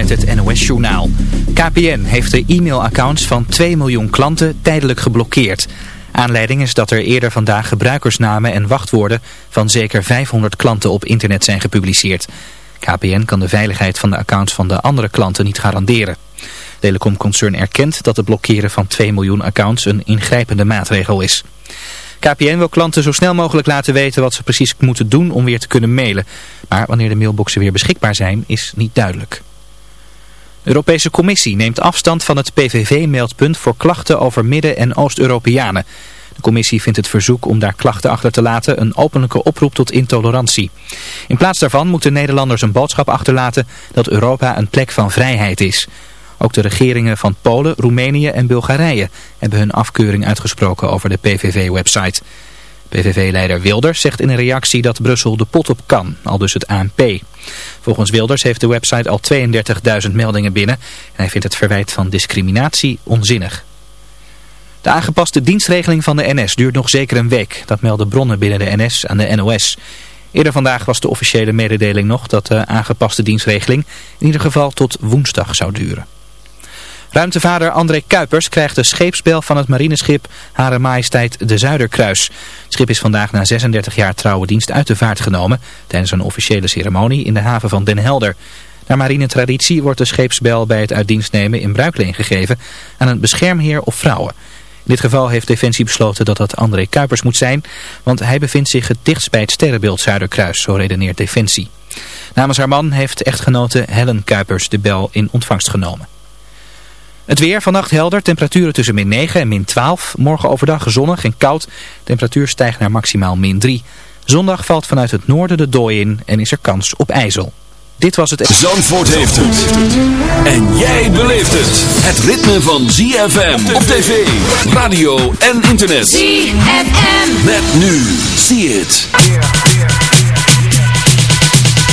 met het NOS-journaal. KPN heeft de e-mailaccounts van 2 miljoen klanten tijdelijk geblokkeerd. Aanleiding is dat er eerder vandaag gebruikersnamen en wachtwoorden van zeker 500 klanten op internet zijn gepubliceerd. KPN kan de veiligheid van de accounts van de andere klanten niet garanderen. Telecomconcern erkent dat het blokkeren van 2 miljoen accounts een ingrijpende maatregel is. KPN wil klanten zo snel mogelijk laten weten wat ze precies moeten doen om weer te kunnen mailen. Maar wanneer de mailboxen weer beschikbaar zijn is niet duidelijk. Europese Commissie neemt afstand van het PVV-meldpunt voor klachten over Midden- en Oost-Europeanen. De commissie vindt het verzoek om daar klachten achter te laten een openlijke oproep tot intolerantie. In plaats daarvan moeten Nederlanders een boodschap achterlaten dat Europa een plek van vrijheid is. Ook de regeringen van Polen, Roemenië en Bulgarije hebben hun afkeuring uitgesproken over de PVV-website. PVV-leider Wilders zegt in een reactie dat Brussel de pot op kan, al dus het ANP. Volgens Wilders heeft de website al 32.000 meldingen binnen en hij vindt het verwijt van discriminatie onzinnig. De aangepaste dienstregeling van de NS duurt nog zeker een week. Dat melden bronnen binnen de NS aan de NOS. Eerder vandaag was de officiële mededeling nog dat de aangepaste dienstregeling in ieder geval tot woensdag zou duren. Ruimtevader André Kuipers krijgt de scheepsbel van het marineschip Hare Majesteit de Zuiderkruis. Het schip is vandaag na 36 jaar trouwe dienst uit de vaart genomen tijdens een officiële ceremonie in de haven van Den Helder. Naar marinetraditie wordt de scheepsbel bij het uitdienstnemen in bruikleen gegeven aan een beschermheer of vrouwen. In dit geval heeft Defensie besloten dat dat André Kuipers moet zijn, want hij bevindt zich het dichtst bij het sterrenbeeld Zuiderkruis, zo redeneert Defensie. Namens haar man heeft echtgenote Helen Kuipers de bel in ontvangst genomen. Het weer vannacht helder, temperaturen tussen min 9 en min 12. Morgen overdag zonnig en koud. Temperatuur stijgt naar maximaal min 3. Zondag valt vanuit het noorden de dooi in en is er kans op ijzel. Dit was het... Zandvoort heeft het. En jij beleeft het. Het ritme van ZFM op tv, radio en internet. ZFM. Met nu. See it.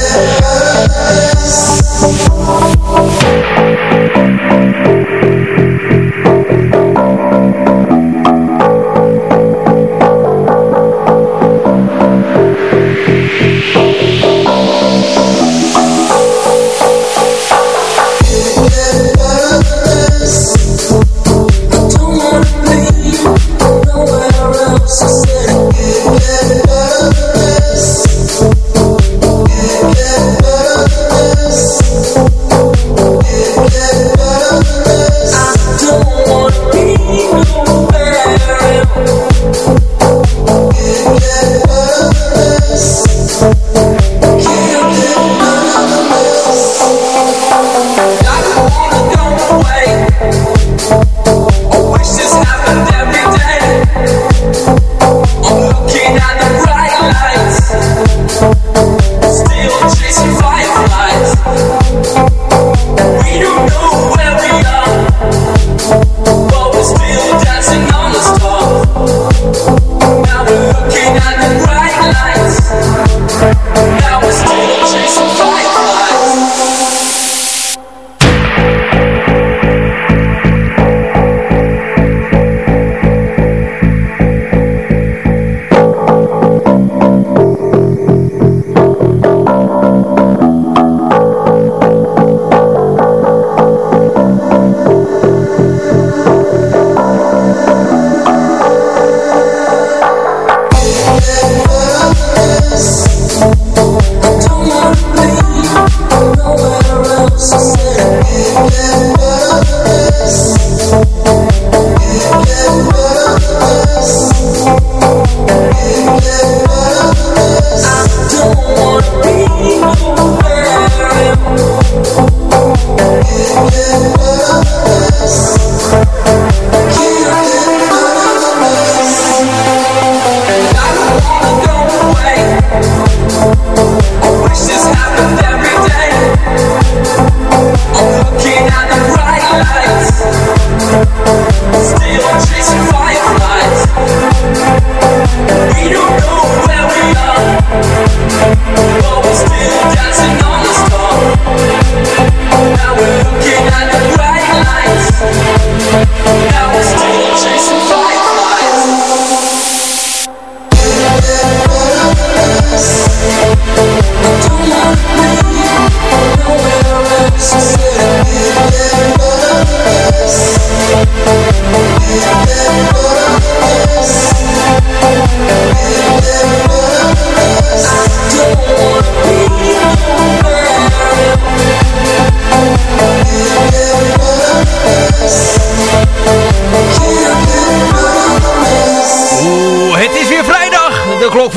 Yeah.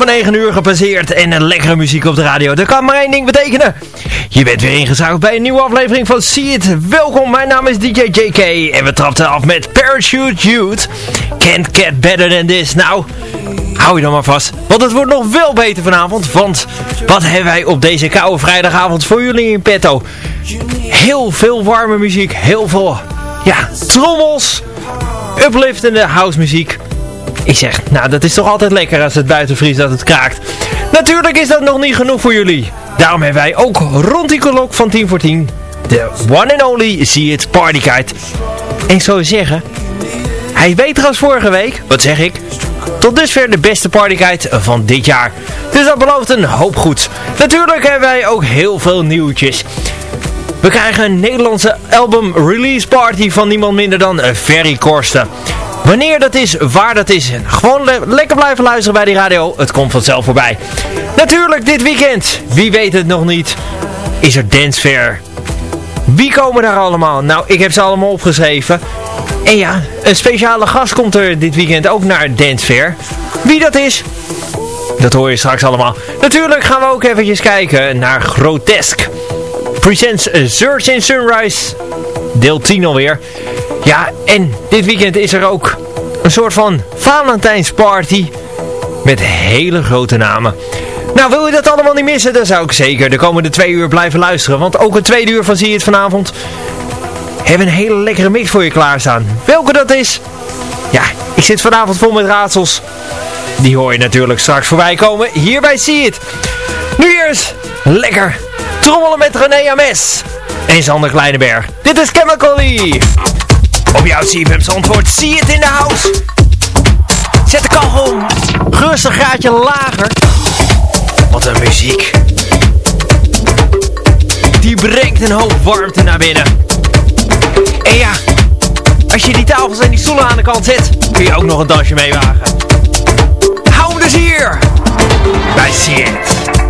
9 uur gepasseerd en een lekkere muziek op de radio. Dat kan maar één ding betekenen. Je bent weer ingezuigd bij een nieuwe aflevering van See It. Welkom, mijn naam is DJ JK en we trapten af met Parachute Youth. Can't get better than this. Nou, hou je dan maar vast, want het wordt nog wel beter vanavond. Want wat hebben wij op deze koude vrijdagavond voor jullie in petto? Heel veel warme muziek, heel veel, ja, trommels, upliftende house muziek. Ik zeg, nou dat is toch altijd lekker als het buiten vriest dat het kraakt. Natuurlijk is dat nog niet genoeg voor jullie. Daarom hebben wij ook rond die klok van 10 voor 10 de one and only See It Party. En ik zou zeggen, hij is beter als vorige week. Wat zeg ik? Tot dusver de beste partyguide van dit jaar. Dus dat belooft een hoop goed. Natuurlijk hebben wij ook heel veel nieuwtjes. We krijgen een Nederlandse album release party van niemand minder dan Ferry Korsten. Wanneer dat is, waar dat is. Gewoon lekker blijven luisteren bij die radio. Het komt vanzelf voorbij. Natuurlijk dit weekend. Wie weet het nog niet. Is er Dance Fair. Wie komen daar allemaal? Nou, ik heb ze allemaal opgeschreven. En ja, een speciale gast komt er dit weekend ook naar Dance Fair. Wie dat is, dat hoor je straks allemaal. Natuurlijk gaan we ook eventjes kijken naar Grotesque. Presents Search in Sunrise. Deel 10 alweer. Ja, en dit weekend is er ook een soort van Valentijnsparty met hele grote namen. Nou, wil je dat allemaal niet missen? Dan zou ik zeker de komende twee uur blijven luisteren. Want ook een tweede uur van Zie je het vanavond hebben een hele lekkere mix voor je klaarstaan. Welke dat is? Ja, ik zit vanavond vol met raadsels. Die hoor je natuurlijk straks voorbij komen. Hierbij zie je het. Nu eerst lekker trommelen met René Ames en Sander Kleineberg. Dit is Chemical op jouw CFM's antwoord. Zie het in de house. Zet de kachel rustig graadje lager. Wat een muziek. Die brengt een hoop warmte naar binnen. En ja, als je die tafels en die stoelen aan de kant zet, kun je ook nog een dansje meewagen. Hou hem dus hier. Bij It.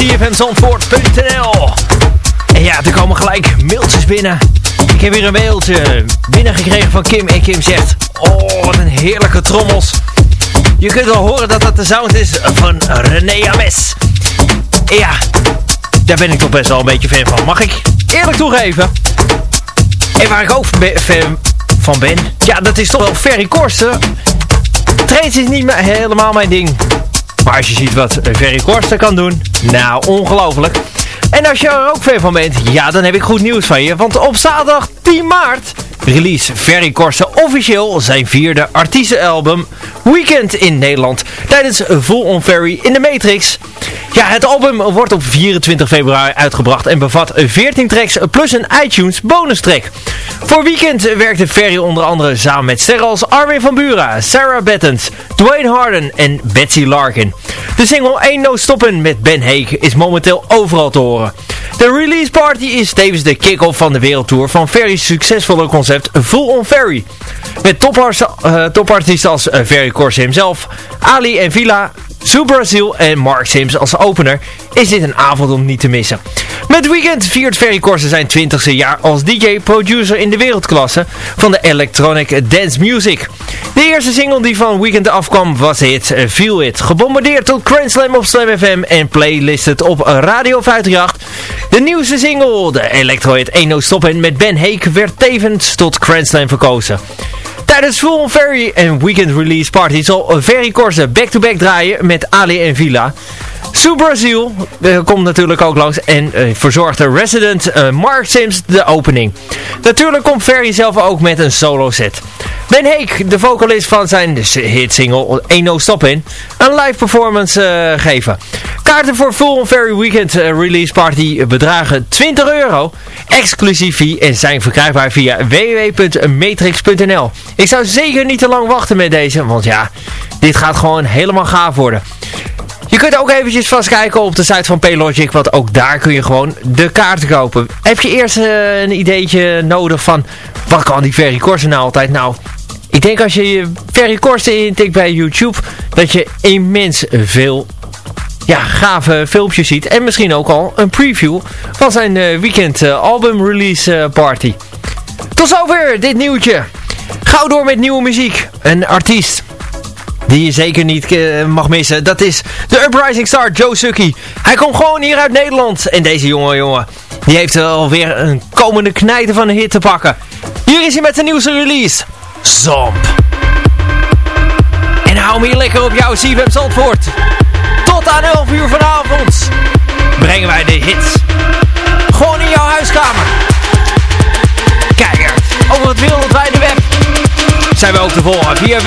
cfmzandvoort.nl En ja, er komen gelijk mailtjes binnen. Ik heb weer een mailtje binnengekregen van Kim. En Kim zegt, oh wat een heerlijke trommels. Je kunt wel horen dat dat de sound is van René Ames. En ja, daar ben ik toch best wel een beetje fan van. Mag ik eerlijk toegeven? En waar ik ook fan van ben, ja dat is toch wel Ferry Korsten. Trades is niet helemaal mijn ding. Maar als je ziet wat Ferry Korsten kan doen, nou ongelooflijk. En als je er ook fan van bent, ja dan heb ik goed nieuws van je. Want op zaterdag 10 maart release Ferry Korsten officieel zijn vierde artiestenalbum Weekend in Nederland. Tijdens Full on Ferry in de Matrix. Ja, het album wordt op 24 februari uitgebracht en bevat 14 tracks plus een iTunes bonus track. Voor Weekend werkte Ferry onder andere samen met sterren als Armin van Buren, Sarah Bettens, Dwayne Harden en Betsy Larkin. De single Ain't No Stoppen met Ben Heek is momenteel overal te horen. De release party is tevens de kick-off van de wereldtour van Ferry's succesvolle concept Full on Ferry. Met uh, topartiesten als uh, Ferry Corse hemzelf, Ali en Villa, Sue Brazil en Mark Sims als opener is dit een avond om niet te missen. Met Weekend viert Ferry Corse zijn 20ste jaar als DJ-producer in de wereldklasse van de electronic dance music. De eerste single die van Weekend afkwam was hit uh, Feel It, gebombardeerd tot Grand Slam op Slam FM en playlisted op Radio 538. De nieuwste single, de Electroid 1 No Stoppen met Ben Heek, werd tevens tot Grand Slam verkozen. Tijdens Full Ferry en Weekend Release Party zal Ferry Corse back-to-back draaien met Ali en Villa. Sue Brazil uh, komt natuurlijk ook langs en uh, verzorgt de resident uh, Mark Sims de opening. Natuurlijk komt Ferry zelf ook met een solo set. Ben Heek, de vocalist van zijn hitsingle 1 No Stop In, een live performance geven. Kaarten voor Full Ferry Weekend Release Party bedragen 20 euro, exclusief fee en zijn verkrijgbaar via www.matrix.nl. Ik zou zeker niet te lang wachten met deze, want ja, dit gaat gewoon helemaal gaaf worden. Je kunt ook eventjes vast kijken op de site van Paylogic, want ook daar kun je gewoon de kaarten kopen. Heb je eerst uh, een ideetje nodig van, wat kan die Ferry Corsten nou altijd? Nou, ik denk als je Ferry Corsten intikt bij YouTube, dat je immens veel ja, gave filmpjes ziet. En misschien ook al een preview van zijn weekend album release party. Tot zover dit nieuwtje. Gauw door met nieuwe muziek. Een artiest die je zeker niet mag missen. Dat is de Uprising Star Joe Suki. Hij komt gewoon hier uit Nederland. En deze jonge jongen, die heeft alweer een komende knijter van een hit te pakken. Hier is hij met zijn nieuwste release. Zomp. En hou me hier lekker op jouw CFM Zandvoort. Tot aan 11 uur vanavond brengen wij de hits. Gewoon in jouw huiskamer. Kijk over het wereldwijde web. Zijn we ook te volgen via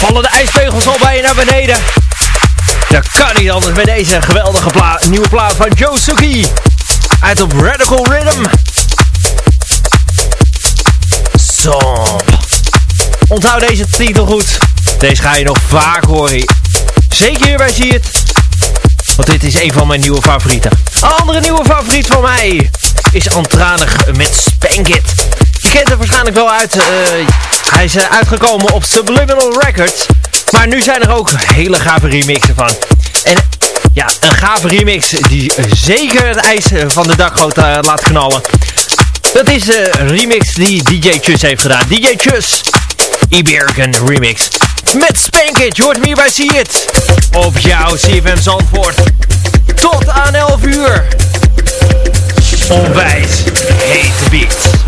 www.cfmzandvoort.nl beneden. Dat kan niet anders met deze geweldige nieuwe plaat van Joe Suki. Uit op Radical Rhythm. Zo. Onthoud deze titel goed. Deze ga je nog vaak horen. Zeker hier bij Zie het. Want dit is een van mijn nieuwe favorieten. Een andere nieuwe favoriet van mij is Antranig met Spank It. Je kent hem waarschijnlijk wel uit. Uh, hij is uh, uitgekomen op Subliminal Records. Maar nu zijn er ook hele gave remixen van. En ja, een gave remix die zeker het ijs van de dakgoot uh, laat knallen. Dat is de remix die DJ Chus heeft gedaan. DJ Chus, Iberican remix. Met Spank It, je hoort me bij It. Op jouw CFM Zandvoort. Tot aan 11 uur. Onwijs hete beats.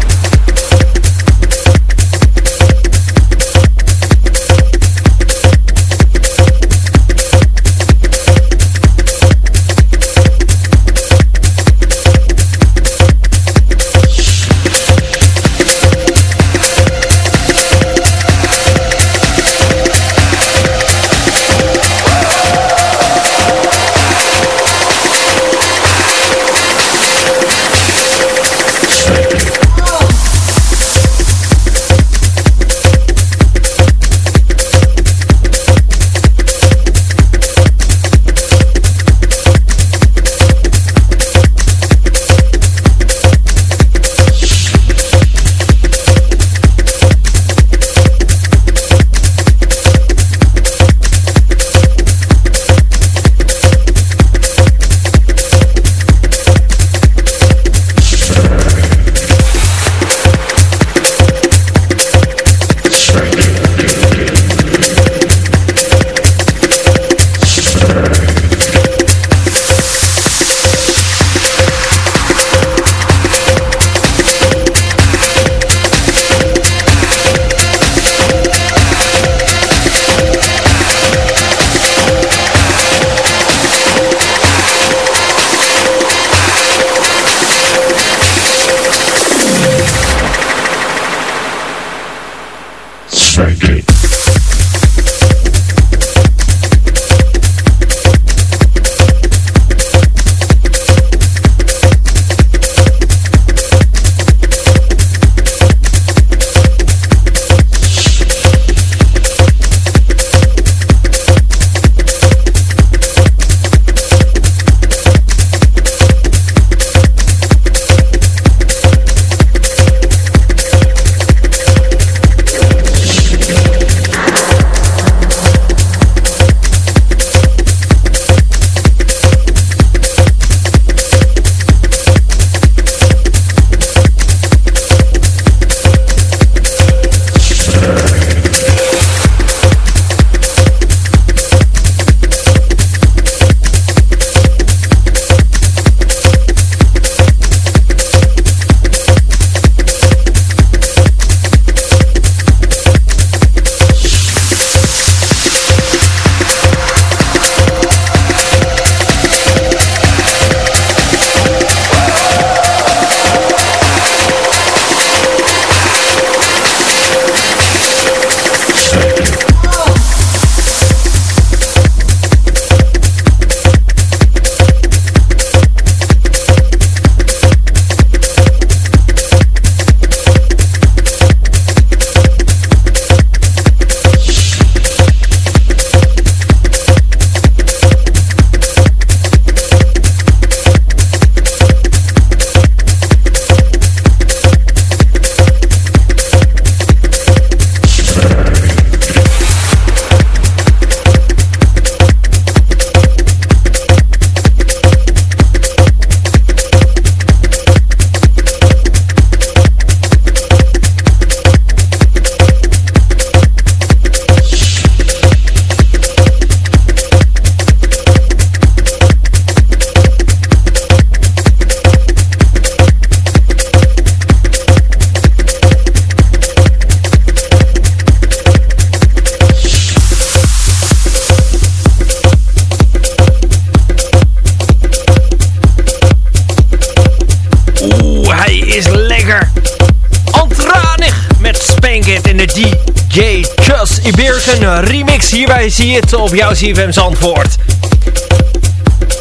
Remix hierbij zie je het op jouw CFM Zandvoort.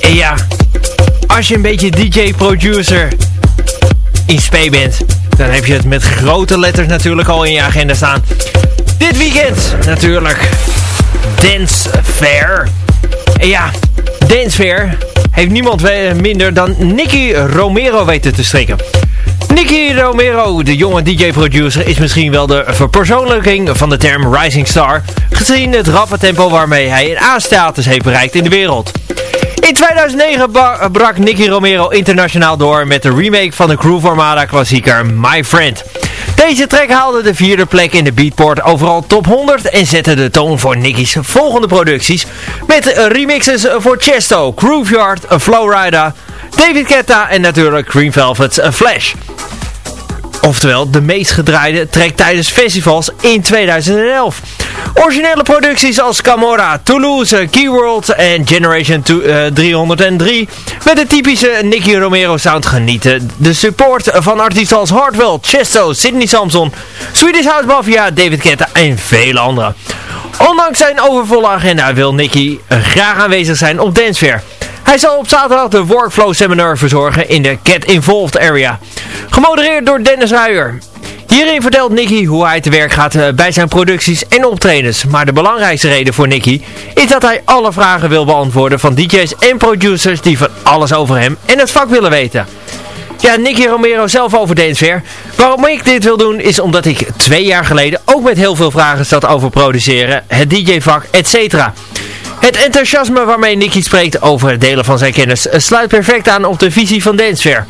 En ja, als je een beetje DJ-producer in spe bent, dan heb je het met grote letters natuurlijk al in je agenda staan. Dit weekend natuurlijk Dance Fair. En ja, Dancefair heeft niemand minder dan Nicky Romero weten te strikken. Nicky Romero, de jonge DJ-producer, is misschien wel de verpersoonlijking van de term Rising Star, gezien het rappe tempo waarmee hij een A-status heeft bereikt in de wereld. In 2009 brak Nicky Romero internationaal door met de remake van de Groove Armada klassieker My Friend. Deze track haalde de vierde plek in de Beatport overal top 100 en zette de toon voor Nicky's volgende producties met remixes voor Chesto, Grooveyard, Flowrider, David Guetta en natuurlijk Green Velvet's Flash. Oftewel de meest gedraaide track tijdens festivals in 2011. Originele producties als Camorra, Toulouse, Keyworld en Generation 303 eh, met de typische Nicky Romero sound genieten. De support van artiesten als Hardwell, Chesto, Sidney Samson, Swedish House Mafia, David Guetta en vele anderen. Ondanks zijn overvolle agenda wil Nicky graag aanwezig zijn op Dancefair. Hij zal op zaterdag de Workflow Seminar verzorgen in de Get Involved area. Gemodereerd door Dennis Ruijer. Hierin vertelt Nicky hoe hij te werk gaat eh, bij zijn producties en optredens. Maar de belangrijkste reden voor Nicky is dat hij alle vragen wil beantwoorden van DJ's en producers die van alles over hem en het vak willen weten. Ja, Nicky Romero zelf over Dancefair. Waarom ik dit wil doen is omdat ik twee jaar geleden ook met heel veel vragen zat over produceren, het DJ-vak, etc. Het enthousiasme waarmee Nicky spreekt over het delen van zijn kennis sluit perfect aan op de visie van Dancefair.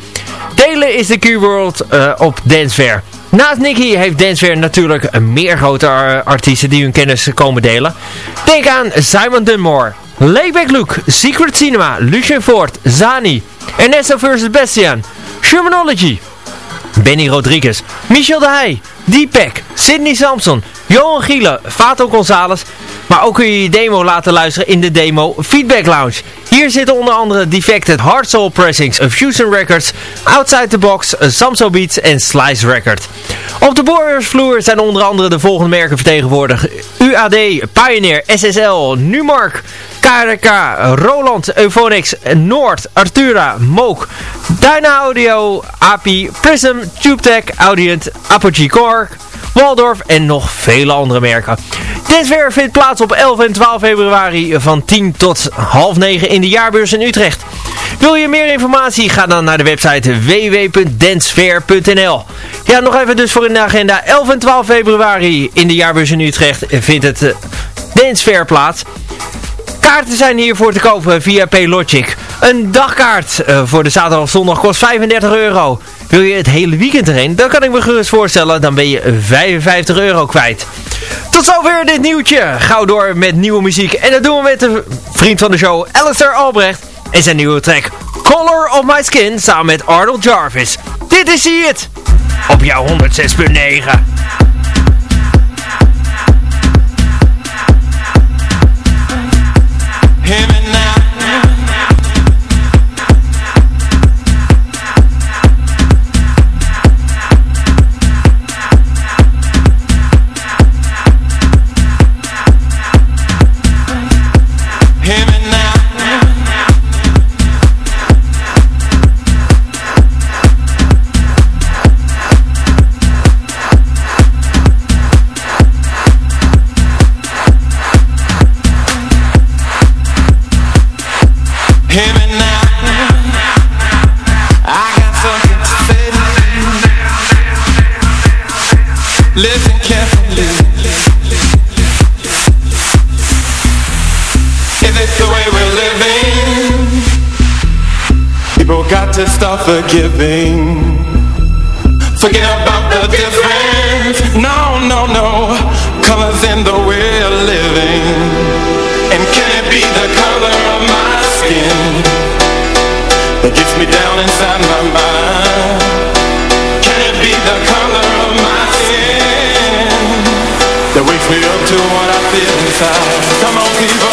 Delen is de keyword uh, op Dancefair. Naast Nicky heeft Dancefair natuurlijk meer grote artiesten die hun kennis komen delen. Denk aan Simon Dunmore, Layback Luke, Secret Cinema, Lucien Ford, Zani, Ernesto vs. Bastian, Shermanology, Benny Rodriguez, Michel de Heij, Deepak, Sidney Samson, Johan Gielen, Fato Gonzalez. Maar ook kun je je demo laten luisteren in de demo Feedback Lounge. Hier zitten onder andere Defected Hard Soul Pressings, Fusion Records, Outside the Box, Samso Beats en Slice Record. Op de boorvloer zijn onder andere de volgende merken vertegenwoordigd. UAD, Pioneer, SSL, Numark, KRK, Roland, Euphonix, Noord, Artura, Moog, Dyna Audio, API, Prism, TubeTech, Audient, Apogee Cork, Waldorf en nog vele andere merken. Dit vindt plaats op 11 en 12 februari van 10 tot half 9 in de jaarbeurs in Utrecht. Wil je meer informatie? Ga dan naar de website www.dancefair.nl Ja, nog even dus voor in de agenda. 11 en 12 februari in de jaarbeurs in Utrecht vindt het uh, Dance plaats. Kaarten zijn hiervoor te kopen via Paylogic. Een dagkaart uh, voor de zaterdag of zondag kost 35 euro. Wil je het hele weekend erheen? Dan kan ik me gerust voorstellen, dan ben je 55 euro kwijt. Tot zover dit nieuwtje. Gauw door met nieuwe muziek. En dat doen we met de vriend van de show, Alistair Albrecht. En zijn nieuwe track, Color of My Skin, samen met Arnold Jarvis. Dit is See It. Op jouw 106.9. to start forgiving. Forget about the difference. No, no, no. Colors in the way of living. And can it be the color of my skin That gets me down inside my mind? Can it be the color of my skin That wakes me up to what I feel inside? Come on people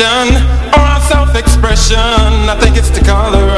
or our self-expression. I think it's the color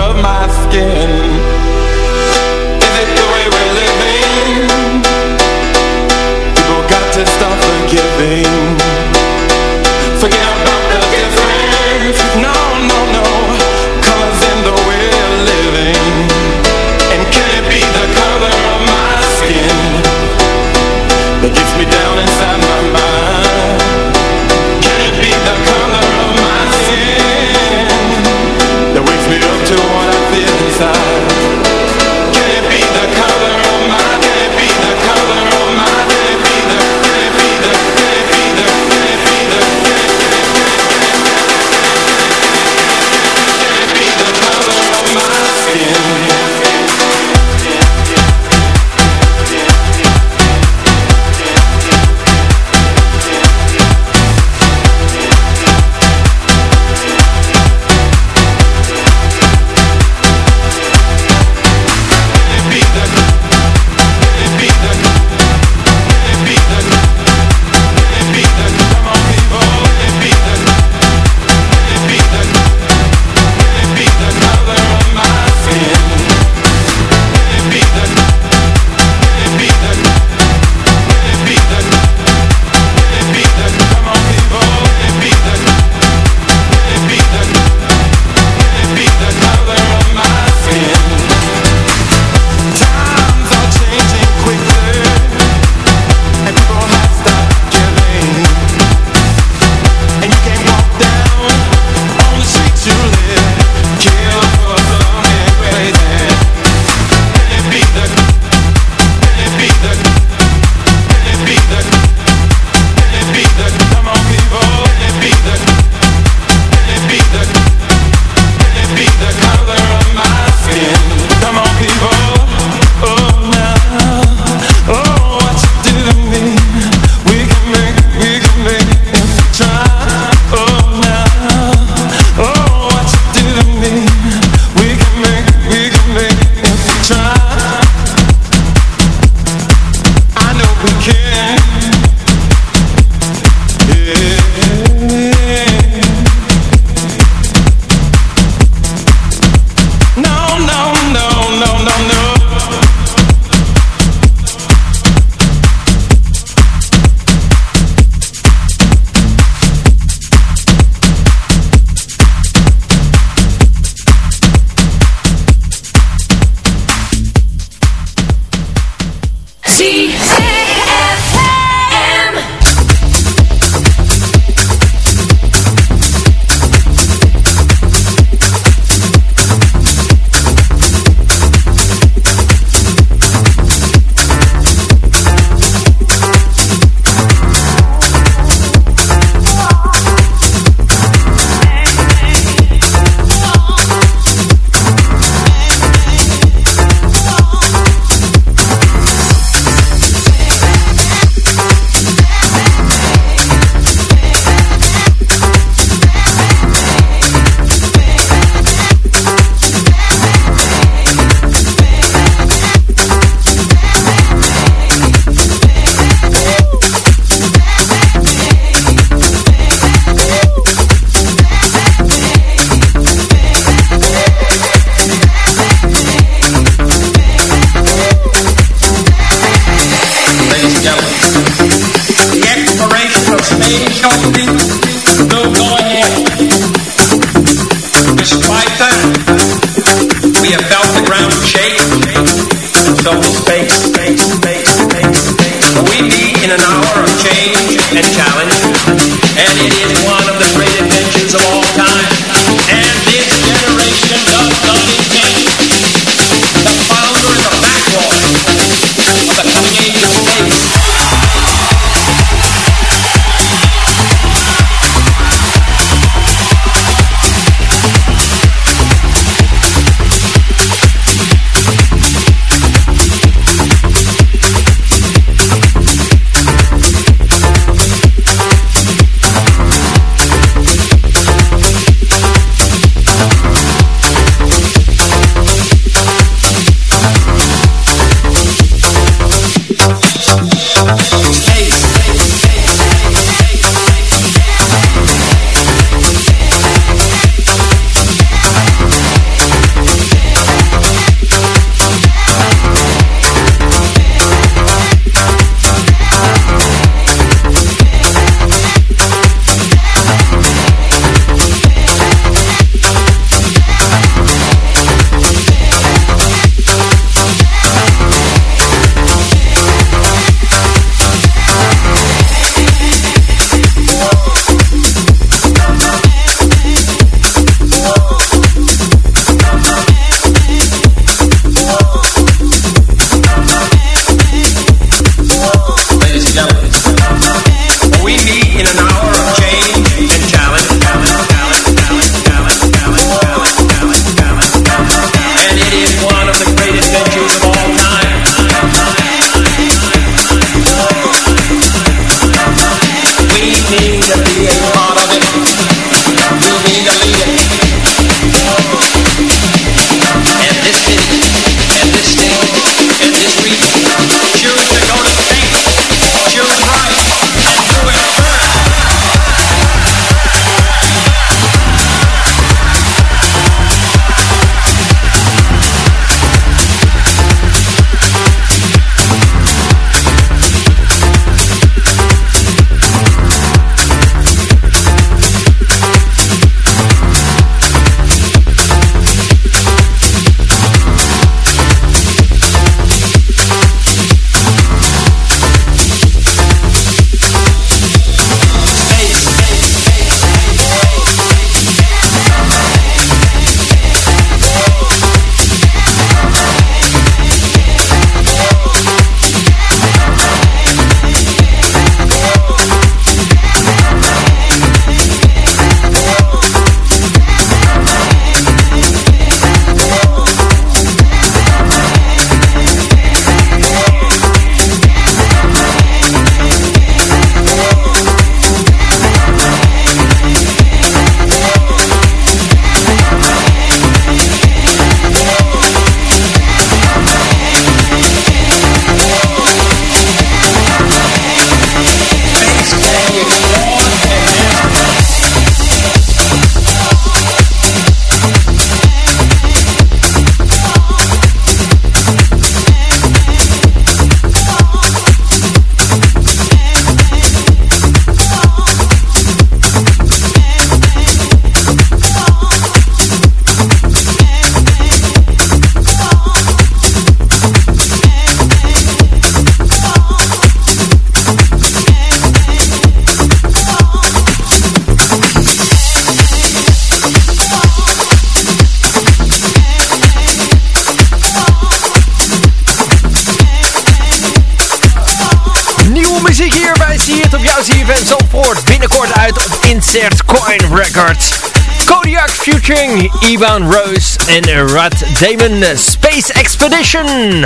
featuring Ivan Rose en Rod Damon Space Expedition.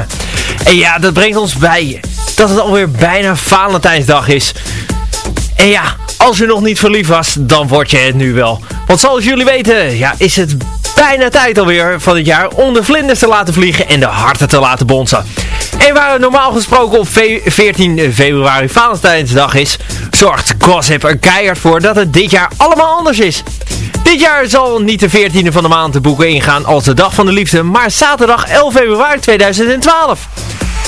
En ja, dat brengt ons bij dat het alweer bijna Valentijnsdag is. En ja, als je nog niet verliefd was, dan word je het nu wel. Want zoals jullie weten, ja, is het bijna tijd alweer van het jaar om de vlinders te laten vliegen en de harten te laten bonzen. En waar het normaal gesproken op 14 februari Valentijnsdag is, zorgt Gossip er keihard voor dat het dit jaar allemaal anders is. Dit jaar zal niet de 14e van de maand te boeken ingaan als de dag van de liefde, maar zaterdag 11 februari 2012.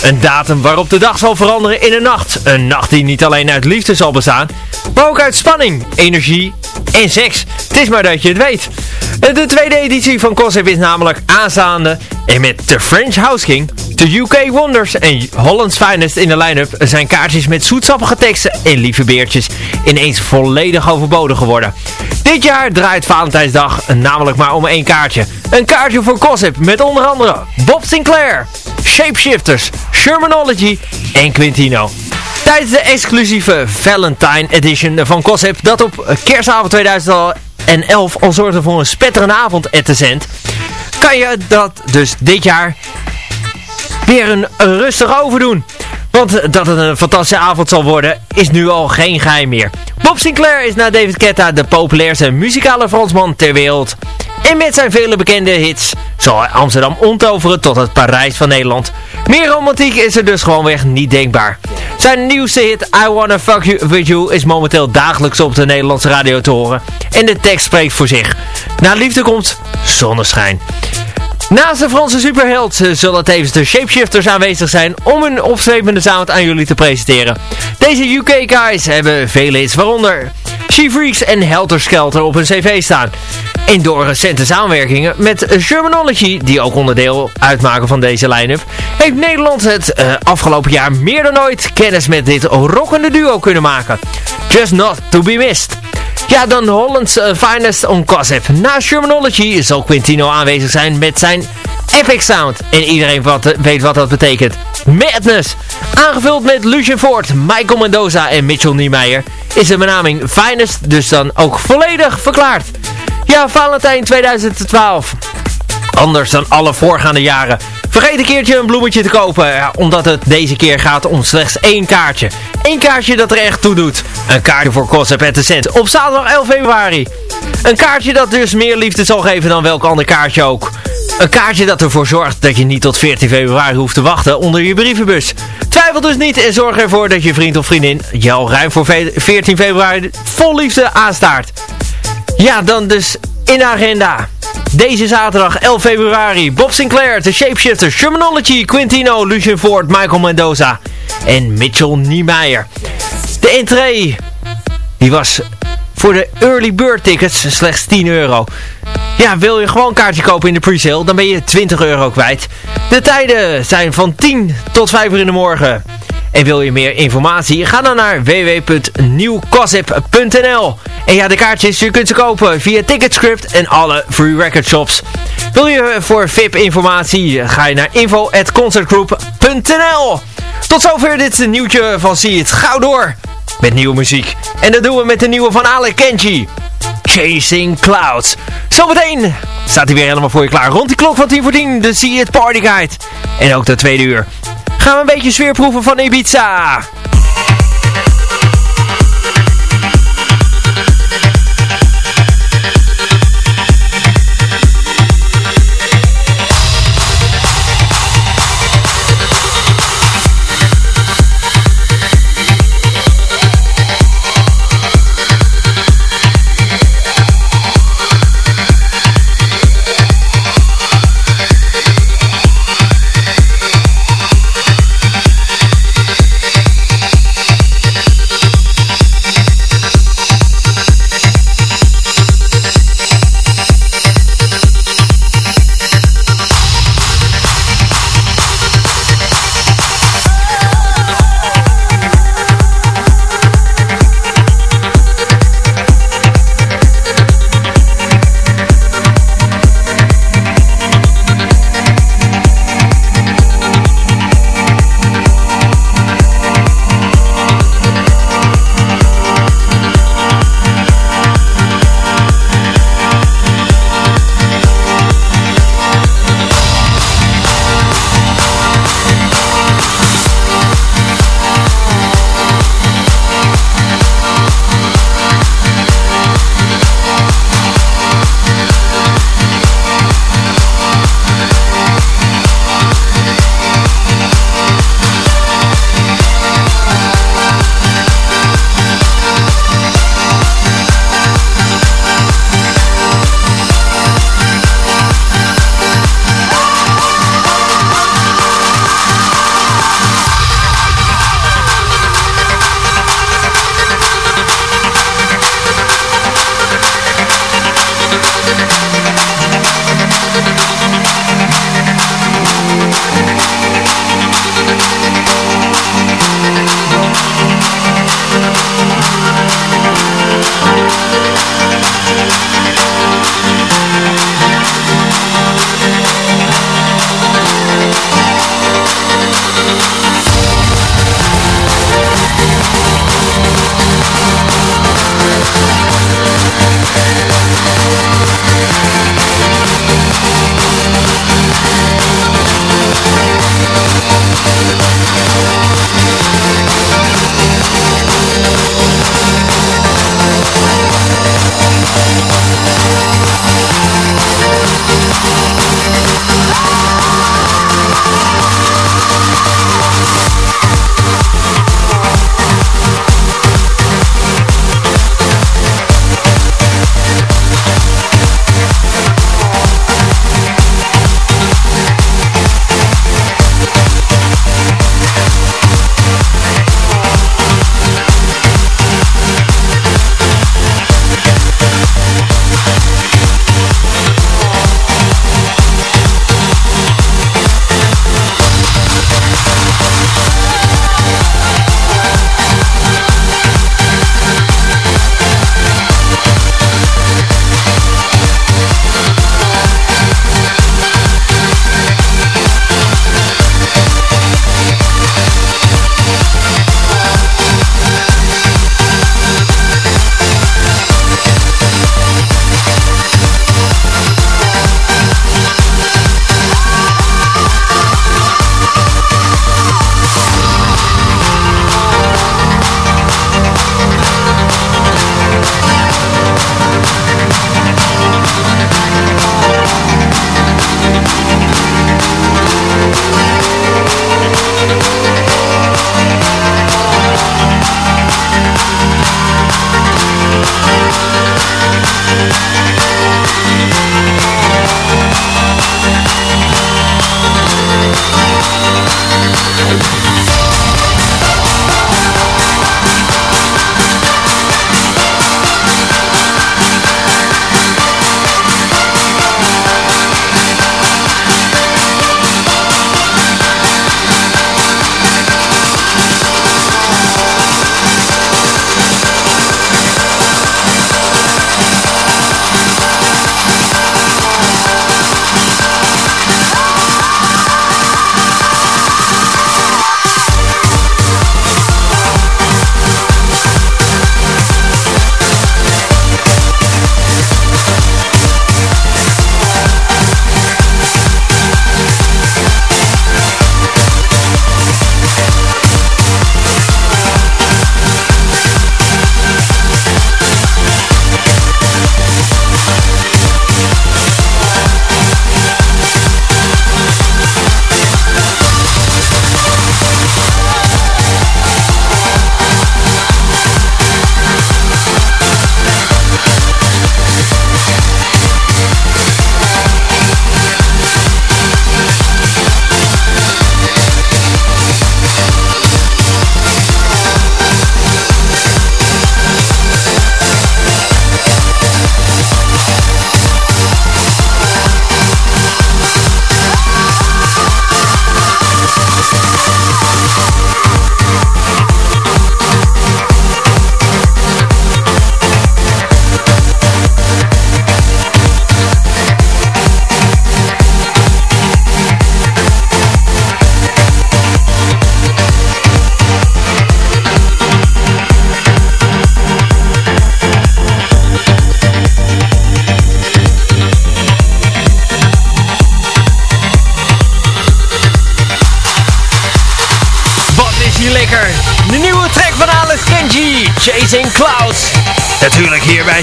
Een datum waarop de dag zal veranderen in een nacht. Een nacht die niet alleen uit liefde zal bestaan, maar ook uit spanning, energie en seks. Het is maar dat je het weet. De tweede editie van Concept is namelijk aanstaande. En met The French House King, The UK Wonders en Holland's Finest in de line-up zijn kaartjes met zoetsappige teksten en lieve beertjes ineens volledig overbodig geworden. Dit jaar draait Valentijnsdag namelijk maar om één kaartje. Een kaartje voor Gossip met onder andere Bob Sinclair, Shapeshifters, Shermanology en Quintino. Tijdens de exclusieve Valentine Edition van Gossip, dat op kerstavond 2011 al zorgde voor een spetterende avond at the Zend, kan je dat dus dit jaar weer een, rustig overdoen. Want dat het een fantastische avond zal worden, is nu al geen geheim meer. Bob Sinclair is na David Guetta de populairste muzikale Fransman ter wereld. En met zijn vele bekende hits zal hij Amsterdam ontoveren tot het Parijs van Nederland. Meer romantiek is er dus gewoonweg niet denkbaar. Zijn nieuwste hit I Wanna Fuck You With You is momenteel dagelijks op de Nederlandse radio te horen. En de tekst spreekt voor zich. Na liefde komt zonneschijn. Naast de Franse superheld eh, zullen tevens de shapeshifters aanwezig zijn om hun opzwepende sound aan jullie te presenteren. Deze UK guys hebben vele hits, waaronder She Freaks en Helter Skelter op hun cv staan. En door recente samenwerkingen met Germanology, die ook onderdeel uitmaken van deze line-up, heeft Nederland het uh, afgelopen jaar meer dan ooit kennis met dit rockende duo kunnen maken. Just not to be missed. Ja, dan Holland's uh, Finest on Gossip. Na Shermanology zal Quintino aanwezig zijn met zijn epic sound. En iedereen wat, weet wat dat betekent. Madness. Aangevuld met Lucien Ford, Michael Mendoza en Mitchell Niemeyer is de benaming Finest dus dan ook volledig verklaard. Ja, Valentijn 2012. Anders dan alle voorgaande jaren. Vergeet een keertje een bloemetje te kopen, ja, omdat het deze keer gaat om slechts één kaartje. Eén kaartje dat er echt toe doet. Een kaartje voor Concept at op zaterdag 11 februari. Een kaartje dat dus meer liefde zal geven dan welk ander kaartje ook. Een kaartje dat ervoor zorgt dat je niet tot 14 februari hoeft te wachten onder je brievenbus. Twijfel dus niet en zorg ervoor dat je vriend of vriendin al ruim voor 14 februari vol liefde aanstaart. Ja, dan dus in de agenda. Deze zaterdag 11 februari Bob Sinclair, The Shapeshifter, Shermanology, Quintino, Lucien Ford, Michael Mendoza en Mitchell Niemeyer. De entree die was voor de early bird tickets slechts 10 euro. Ja, wil je gewoon een kaartje kopen in de pre-sale, dan ben je 20 euro kwijt. De tijden zijn van 10 tot 5 uur in de morgen. En wil je meer informatie? Ga dan naar www.nieuwgossip.nl En ja, de kaartjes, je kunt ze kopen via Ticketscript en alle free record shops. Wil je voor VIP informatie? Ga je naar info.concertgroup.nl Tot zover dit nieuwtje van Zie het gauw door met nieuwe muziek. En dat doen we met de nieuwe van Alec Kenji. Chasing Clouds. Zometeen staat hij weer helemaal voor je klaar. Rond die klok van 10 voor 10, de See It Party Guide. En ook de tweede uur. Gaan we een beetje sfeerproeven van Ibiza.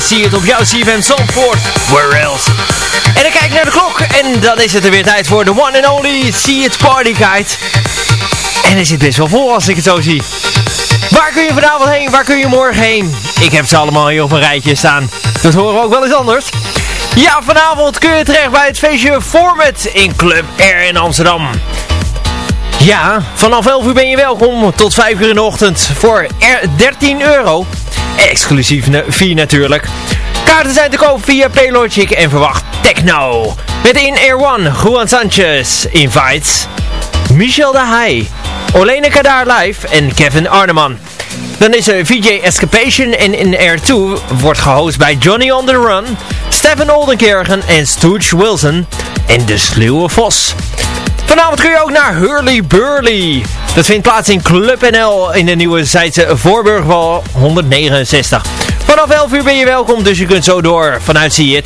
See It op jouw CFM Zandvoort. Where else? En dan kijk ik naar de klok en dan is het er weer tijd voor de one and only See It Party Guide. En er zit best wel vol als ik het zo zie. Waar kun je vanavond heen? Waar kun je morgen heen? Ik heb ze allemaal hier op een rijtje staan. Dat horen we ook wel eens anders. Ja, vanavond kun je terecht bij het feestje Format in Club Air in Amsterdam. Ja, vanaf 11 uur ben je welkom tot 5 uur in de ochtend voor 13 euro. Exclusief fee natuurlijk. Kaarten zijn te koop via Paylogic en verwacht techno. Met in Air One, Juan Sanchez invites Michel de Heij, Olene Kadar live en Kevin Arneman. Dan is er VJ Escapation en in Air 2 wordt gehost bij Johnny on the Run, Stephen Oldenkergen en Stooge Wilson en de Sluwe Vos. Vanavond kun je ook naar Hurley Burley. Dat vindt plaats in Club NL in de nieuwe Zijdse Voorburgwal 169. Vanaf 11 uur ben je welkom, dus je kunt zo door vanuit See.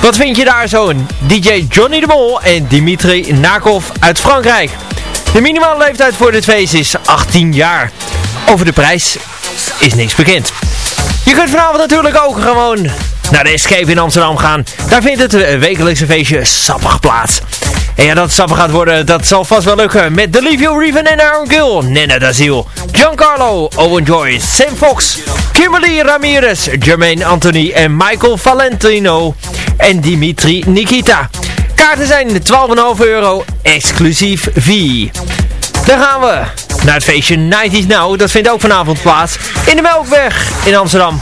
Wat vind je daar zo? DJ Johnny de Mol en Dimitri Nakov uit Frankrijk. De minimale leeftijd voor dit feest is 18 jaar. Over de prijs is niks bekend. Je kunt vanavond natuurlijk ook gewoon naar de Escape in Amsterdam gaan. Daar vindt het wekelijkse feestje sappig plaats. En ja, dat het sappig gaat worden, dat zal vast wel lukken. Met Delivio Reven en Aaron Gill, Nena Daziel, Giancarlo, Owen Joyce, Sam Fox, Kimberly Ramirez, Jermaine Anthony en Michael Valentino en Dimitri Nikita. Kaarten zijn 12,5 euro, exclusief V. Dan gaan we naar het feestje 90s Now. Dat vindt ook vanavond plaats in de Melkweg in Amsterdam.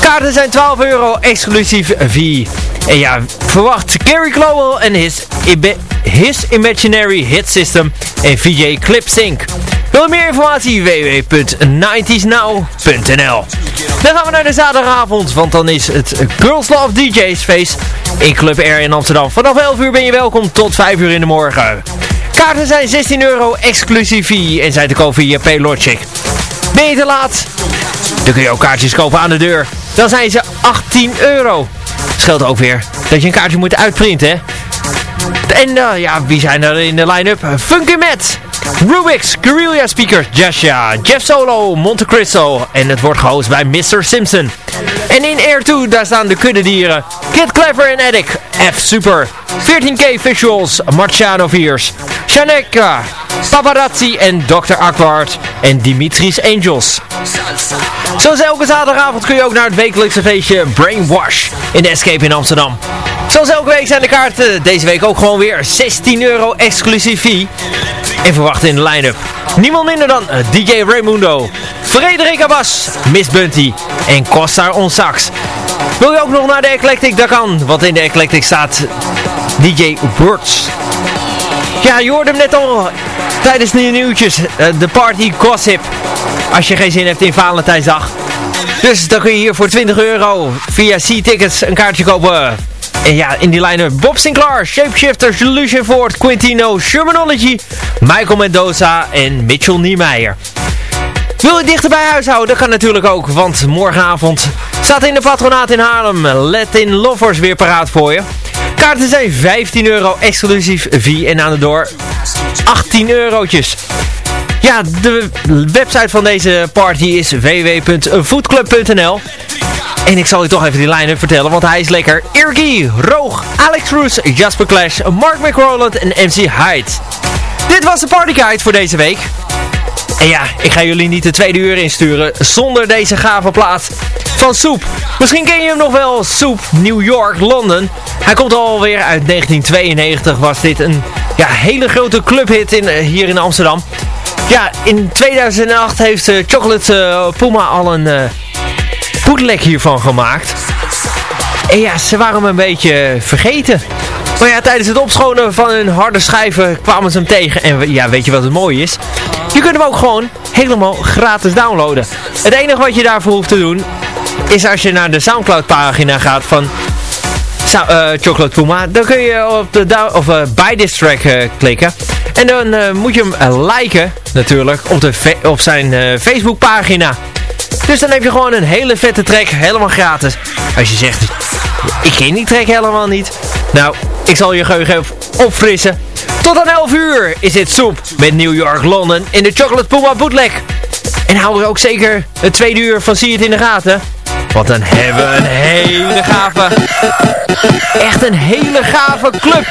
Kaarten zijn 12 euro, exclusief V. En ja, verwacht Gary Clowell en his, his Imaginary Hit System en VJ Clip Sync. Wil meer informatie? www.90snow.nl Dan gaan we naar de zaterdagavond, want dan is het Girls Love DJ's feest in Club Air in Amsterdam. Vanaf 11 uur ben je welkom tot 5 uur in de morgen. Kaarten zijn 16 euro exclusief fee en zijn te kopen via Paylogic. Ben je te laat? Dan kun je ook kaartjes kopen aan de deur. Dan zijn ze 18 euro. Scheelt ook weer dat je een kaartje moet uitprinten, hè? En uh, ja, wie zijn er in de line-up? Funky Matt, Rubix, Guerrilla Speakers, Jasha, Jeff Solo, Monte Cristo. En het wordt gehost bij Mr. Simpson. En in Air 2, daar staan de kuddedieren. Kid Clever en Eddic, F Super, 14K Visuals, Marciano Viers, Shaneka, Paparazzi en Dr. Aquart en Dimitri's Angels. Zoals elke zaterdagavond kun je ook naar het wekelijkse feestje Brainwash in de Escape in Amsterdam. Zoals elke week zijn de kaarten deze week ook gewoon weer 16 euro exclusief fee. En verwacht in de line-up niemand minder dan DJ Raimundo, Frederik Abbas, Miss Bunty en Costa on Sax. Wil je ook nog naar de Eclectic? Dat kan, want in de Eclectic staat DJ Words. Ja, je hoorde hem net al tijdens de nieuwtjes, de party gossip. Als je geen zin hebt in Valentijnsdag. Dus dan kun je hier voor 20 euro via C-Tickets een kaartje kopen en ja, in die line-up Bob Sinclair, Shapeshifter, Solution Ford, Quintino, Shermanology, Michael Mendoza en Mitchell Niemeyer. Wil je dichter bij huis houden? Dat kan natuurlijk ook, want morgenavond staat in de patronaat in Haarlem Latin Lovers weer paraat voor je. Kaarten zijn 15 euro, exclusief V en aan de door 18 eurotjes. Ja, de website van deze party is www.foodclub.nl en ik zal je toch even die line-up vertellen, want hij is lekker. Irgi, Roog, Alex Roos, Jasper Clash, Mark McRoland en MC Hyde. Dit was de partyguide voor deze week. En ja, ik ga jullie niet de tweede uur insturen zonder deze gave plaat van Soep. Misschien ken je hem nog wel, Soep, New York, London. Hij komt alweer uit 1992, was dit een ja, hele grote clubhit in, hier in Amsterdam. Ja, in 2008 heeft uh, Chocolate uh, Puma al een... Uh, bootleg hiervan gemaakt. En ja, ze waren hem een beetje vergeten. Maar ja, tijdens het opschonen van hun harde schijven kwamen ze hem tegen. En ja, weet je wat het mooie is? Je kunt hem ook gewoon helemaal gratis downloaden. Het enige wat je daarvoor hoeft te doen, is als je naar de Soundcloud pagina gaat van uh, Chocolate Puma. Dan kun je op de of, uh, Buy This Track uh, klikken. En dan moet je hem liken, natuurlijk, op, de op zijn Facebook pagina. Dus dan heb je gewoon een hele vette track, helemaal gratis. Als je zegt, ik ken die track helemaal niet. Nou, ik zal je geheugen opfrissen. Tot aan 11 uur is dit soep met New York London in de Chocolate Puma bootleg. En hou ook zeker het tweede uur van Zie het in de gaten. Want dan hebben we een hele gave, echt een hele gave club.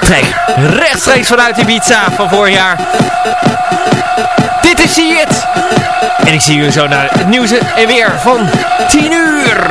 Trek rechtstreeks vanuit Ibiza van vorig jaar. Dit is Zie het. En ik zie jullie zo naar het nieuws en weer van 10 uur.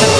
van